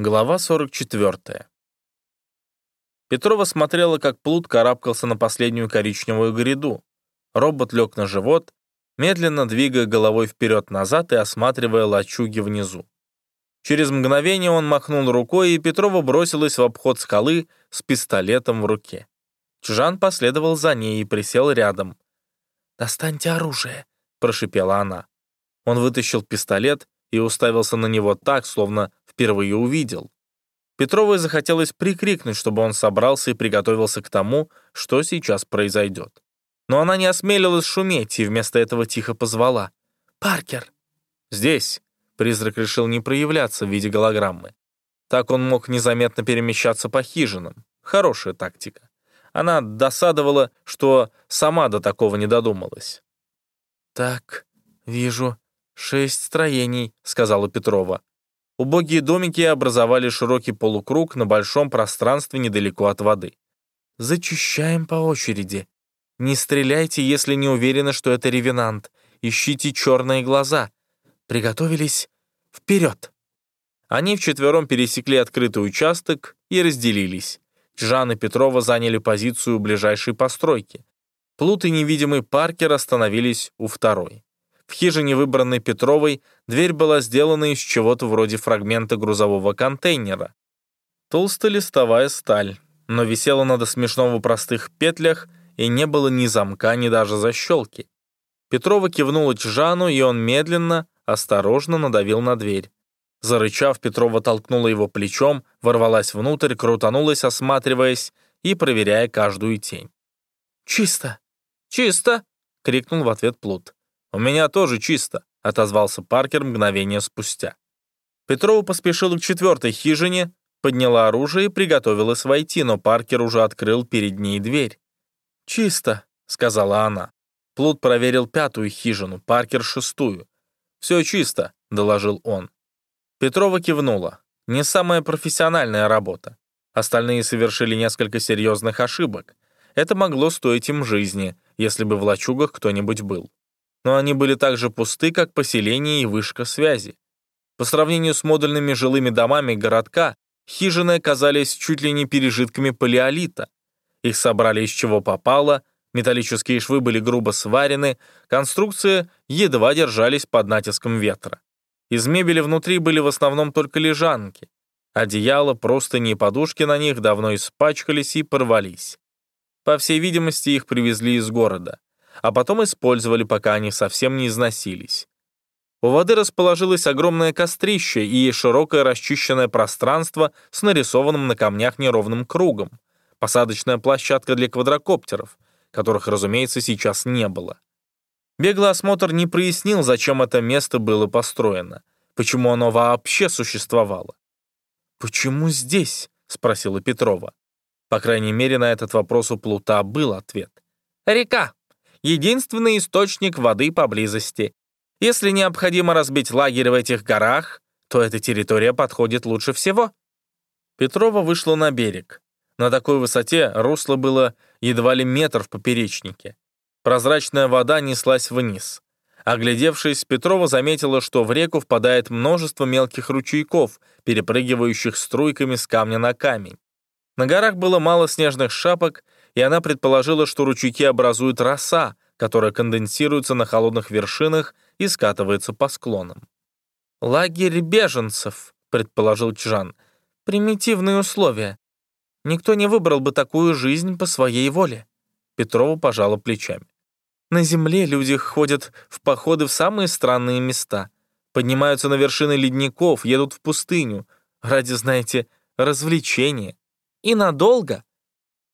Глава 44. Петрова смотрела, как плут карабкался на последнюю коричневую гряду. Робот лег на живот, медленно двигая головой вперед-назад и осматривая лачуги внизу. Через мгновение он махнул рукой, и Петрова бросилась в обход скалы с пистолетом в руке. Чжан последовал за ней и присел рядом. «Достаньте оружие», — прошипела она. Он вытащил пистолет и уставился на него так, словно впервые увидел. Петровой захотелось прикрикнуть, чтобы он собрался и приготовился к тому, что сейчас произойдет. Но она не осмелилась шуметь и вместо этого тихо позвала. «Паркер!» «Здесь!» Призрак решил не проявляться в виде голограммы. Так он мог незаметно перемещаться по хижинам. Хорошая тактика. Она досадовала, что сама до такого не додумалась. «Так, вижу, шесть строений», — сказала Петрова. Убогие домики образовали широкий полукруг на большом пространстве недалеко от воды. «Зачищаем по очереди. Не стреляйте, если не уверены, что это ревенант. Ищите черные глаза. Приготовились? Вперед!» Они вчетвером пересекли открытый участок и разделились. Жан и Петрова заняли позицию ближайшей постройки. Плут и невидимый Паркер остановились у второй. В хижине, выбранной Петровой, дверь была сделана из чего-то вроде фрагмента грузового контейнера. Толстолистовая сталь, но висела на до смешного простых петлях, и не было ни замка, ни даже защелки. Петрова кивнула Чжану, и он медленно, осторожно надавил на дверь. Зарычав, Петрова толкнула его плечом, ворвалась внутрь, крутанулась, осматриваясь и проверяя каждую тень. «Чисто! Чисто!» — крикнул в ответ Плут. «У меня тоже чисто», — отозвался Паркер мгновение спустя. Петрова поспешила к четвертой хижине, подняла оружие и приготовилась войти, но Паркер уже открыл перед ней дверь. «Чисто», — сказала она. Плут проверил пятую хижину, Паркер — шестую. «Все чисто», — доложил он. Петрова кивнула. Не самая профессиональная работа. Остальные совершили несколько серьезных ошибок. Это могло стоить им жизни, если бы в лачугах кто-нибудь был но они были так же пусты, как поселение и вышка связи. По сравнению с модульными жилыми домами городка, хижины оказались чуть ли не пережитками палеолита. Их собрали из чего попало, металлические швы были грубо сварены, конструкции едва держались под натиском ветра. Из мебели внутри были в основном только лежанки. Одеяло, простыни и подушки на них давно испачкались и порвались. По всей видимости, их привезли из города а потом использовали, пока они совсем не износились. У воды расположилось огромное кострище и широкое расчищенное пространство с нарисованным на камнях неровным кругом, посадочная площадка для квадрокоптеров, которых, разумеется, сейчас не было. Беглый осмотр не прояснил, зачем это место было построено, почему оно вообще существовало. «Почему здесь?» — спросила Петрова. По крайней мере, на этот вопрос у Плута был ответ. «Река», единственный источник воды поблизости. Если необходимо разбить лагерь в этих горах, то эта территория подходит лучше всего. Петрова вышла на берег. На такой высоте русло было едва ли метр в поперечнике. Прозрачная вода неслась вниз. Оглядевшись, Петрова заметила, что в реку впадает множество мелких ручейков, перепрыгивающих струйками с камня на камень. На горах было мало снежных шапок, и она предположила, что ручейки образуют роса, которая конденсируется на холодных вершинах и скатывается по склонам. «Лагерь беженцев», — предположил Чжан. «Примитивные условия. Никто не выбрал бы такую жизнь по своей воле». Петрова пожала плечами. «На земле люди ходят в походы в самые странные места, поднимаются на вершины ледников, едут в пустыню, ради, знаете, развлечения. И надолго.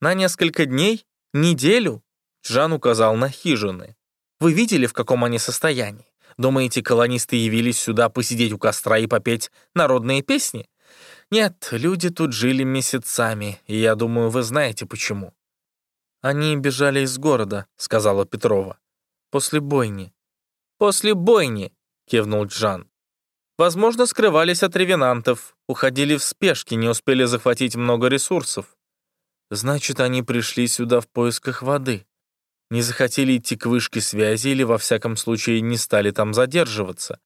На несколько дней? Неделю?» Жан указал на хижины. «Вы видели, в каком они состоянии? Думаете, колонисты явились сюда посидеть у костра и попеть народные песни? Нет, люди тут жили месяцами, и я думаю, вы знаете почему». «Они бежали из города», — сказала Петрова. «После бойни». «После бойни», — кивнул Джан. «Возможно, скрывались от ревенантов, уходили в спешке, не успели захватить много ресурсов. Значит, они пришли сюда в поисках воды. Не захотели идти к вышке связи или, во всяком случае, не стали там задерживаться.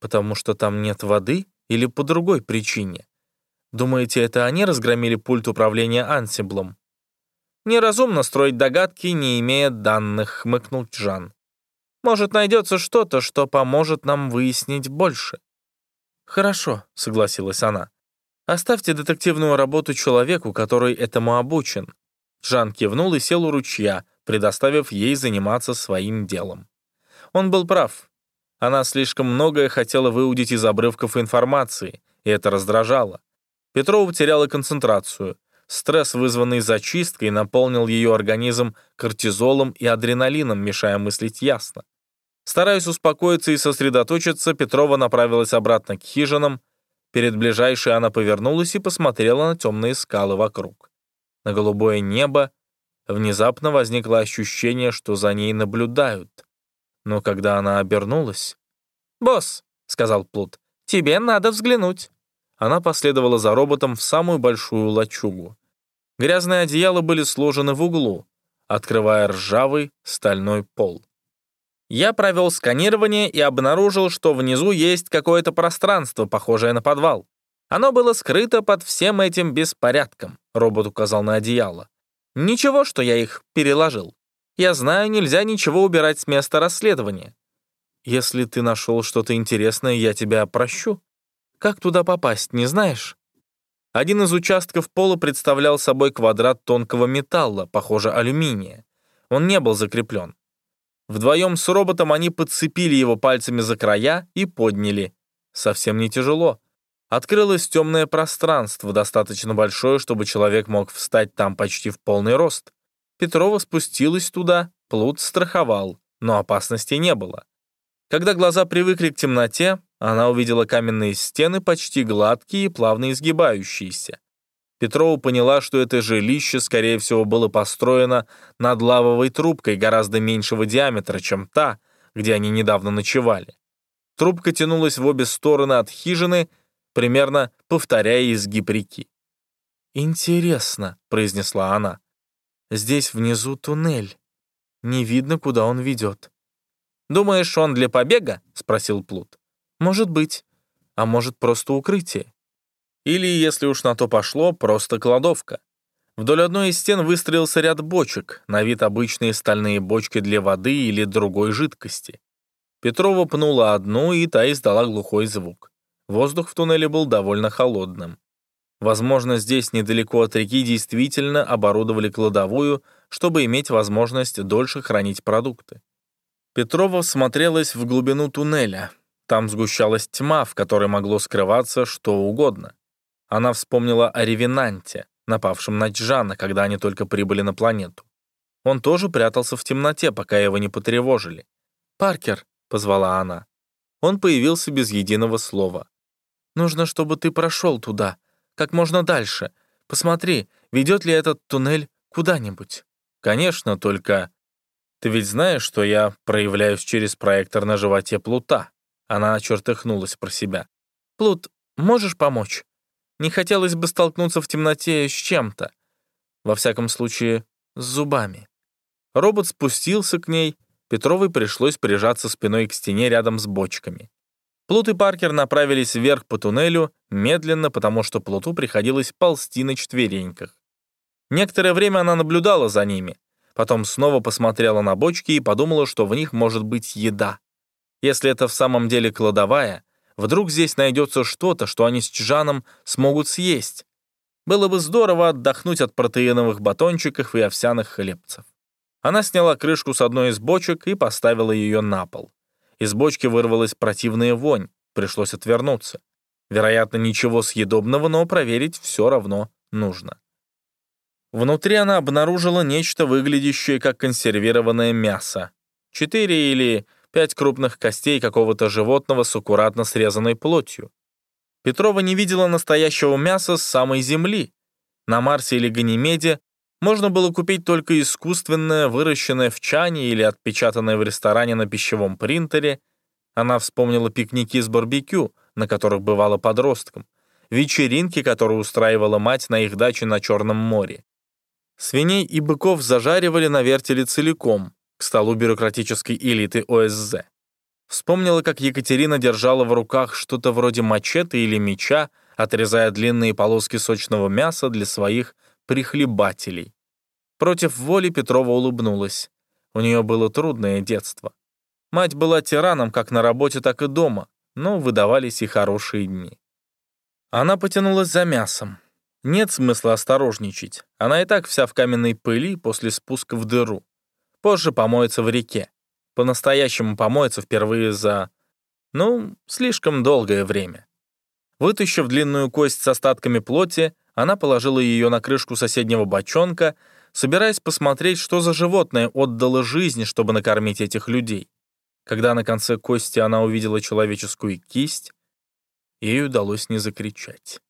Потому что там нет воды или по другой причине. Думаете, это они разгромили пульт управления ансиблом? Неразумно строить догадки, не имея данных, хмыкнул Джан. Может, найдется что-то, что поможет нам выяснить больше. Хорошо, согласилась она. Оставьте детективную работу человеку, который этому обучен. Джан кивнул и сел у ручья, предоставив ей заниматься своим делом. Он был прав. Она слишком многое хотела выудить из обрывков информации, и это раздражало. Петрова теряла концентрацию. Стресс, вызванный зачисткой, наполнил ее организм кортизолом и адреналином, мешая мыслить ясно. Стараясь успокоиться и сосредоточиться, Петрова направилась обратно к хижинам. Перед ближайшей она повернулась и посмотрела на темные скалы вокруг. На голубое небо внезапно возникло ощущение, что за ней наблюдают. Но когда она обернулась... «Босс», — сказал Плут, — «тебе надо взглянуть». Она последовала за роботом в самую большую лачугу. Грязные одеяла были сложены в углу, открывая ржавый стальной пол. Я провел сканирование и обнаружил, что внизу есть какое-то пространство, похожее на подвал. Оно было скрыто под всем этим беспорядком, робот указал на одеяло. Ничего, что я их переложил. Я знаю, нельзя ничего убирать с места расследования. Если ты нашел что-то интересное, я тебя прощу. Как туда попасть, не знаешь? Один из участков пола представлял собой квадрат тонкого металла, похоже, алюминия. Он не был закреплен. Вдвоем с роботом они подцепили его пальцами за края и подняли. Совсем не тяжело. Открылось темное пространство, достаточно большое, чтобы человек мог встать там почти в полный рост. Петрова спустилась туда, плут страховал, но опасности не было. Когда глаза привыкли к темноте, она увидела каменные стены, почти гладкие и плавно изгибающиеся. Петрова поняла, что это жилище, скорее всего, было построено над лавовой трубкой гораздо меньшего диаметра, чем та, где они недавно ночевали. Трубка тянулась в обе стороны от хижины, примерно повторяя изгиб реки. «Интересно», — произнесла она. Здесь внизу туннель. Не видно, куда он ведет. «Думаешь, он для побега?» — спросил Плут. «Может быть. А может, просто укрытие. Или, если уж на то пошло, просто кладовка. Вдоль одной из стен выстроился ряд бочек, на вид обычные стальные бочки для воды или другой жидкости. Петрова пнула одну, и та издала глухой звук. Воздух в туннеле был довольно холодным. Возможно, здесь недалеко от реки действительно оборудовали кладовую, чтобы иметь возможность дольше хранить продукты. Петрова смотрелась в глубину туннеля. Там сгущалась тьма, в которой могло скрываться что угодно. Она вспомнила о Ревенанте, напавшем на Джана, когда они только прибыли на планету. Он тоже прятался в темноте, пока его не потревожили. «Паркер», — позвала она. Он появился без единого слова. «Нужно, чтобы ты прошел туда как можно дальше. Посмотри, ведет ли этот туннель куда-нибудь. Конечно, только... Ты ведь знаешь, что я проявляюсь через проектор на животе Плута? Она чертыхнулась про себя. Плут, можешь помочь? Не хотелось бы столкнуться в темноте с чем-то. Во всяком случае, с зубами. Робот спустился к ней, Петровой пришлось прижаться спиной к стене рядом с бочками. Плут и Паркер направились вверх по туннелю, медленно, потому что Плуту приходилось ползти на четвереньках. Некоторое время она наблюдала за ними, потом снова посмотрела на бочки и подумала, что в них может быть еда. Если это в самом деле кладовая, вдруг здесь найдется что-то, что они с Чжаном смогут съесть. Было бы здорово отдохнуть от протеиновых батончиков и овсяных хлебцев. Она сняла крышку с одной из бочек и поставила ее на пол. Из бочки вырвалась противная вонь, пришлось отвернуться. Вероятно, ничего съедобного, но проверить все равно нужно. Внутри она обнаружила нечто, выглядящее как консервированное мясо. Четыре или пять крупных костей какого-то животного с аккуратно срезанной плотью. Петрова не видела настоящего мяса с самой земли. На Марсе или Ганимеде можно было купить только искусственное, выращенное в чане или отпечатанное в ресторане на пищевом принтере. Она вспомнила пикники с барбекю, на которых бывала подростком, вечеринки, которые устраивала мать на их даче на Черном море. Свиней и быков зажаривали на вертеле целиком, к столу бюрократической элиты ОСЗ. Вспомнила, как Екатерина держала в руках что-то вроде мачете или меча, отрезая длинные полоски сочного мяса для своих прихлебателей. Против воли Петрова улыбнулась. У нее было трудное детство. Мать была тираном как на работе, так и дома, но выдавались и хорошие дни. Она потянулась за мясом. Нет смысла осторожничать. Она и так вся в каменной пыли после спуска в дыру. Позже помоется в реке. По-настоящему помоется впервые за... Ну, слишком долгое время. Вытащив длинную кость с остатками плоти, она положила ее на крышку соседнего бочонка, собираясь посмотреть, что за животное отдало жизнь, чтобы накормить этих людей. Когда на конце кости она увидела человеческую кисть, ей удалось не закричать.